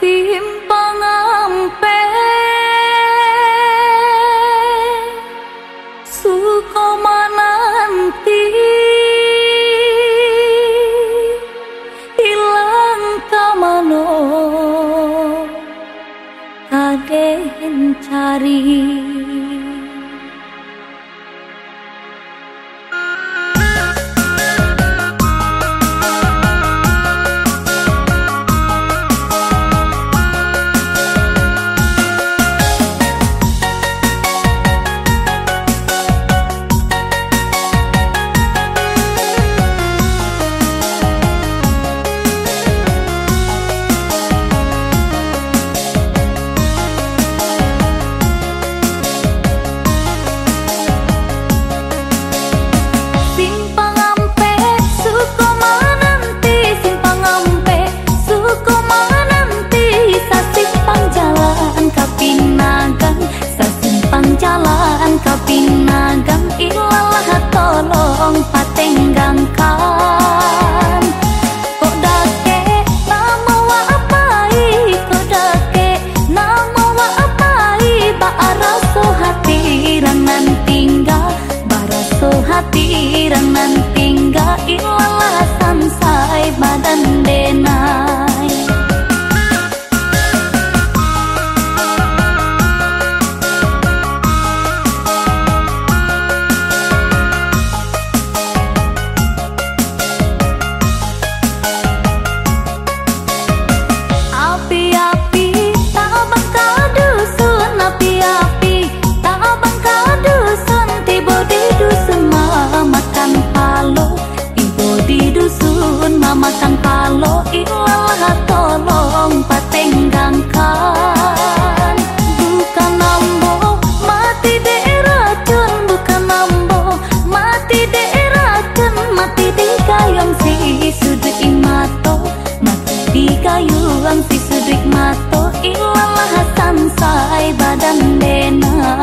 phim remember kayo ang si isudrik imato Magdi kayo ang si sudrik mato Ilalahasan sa ay badan denang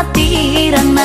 kapatiran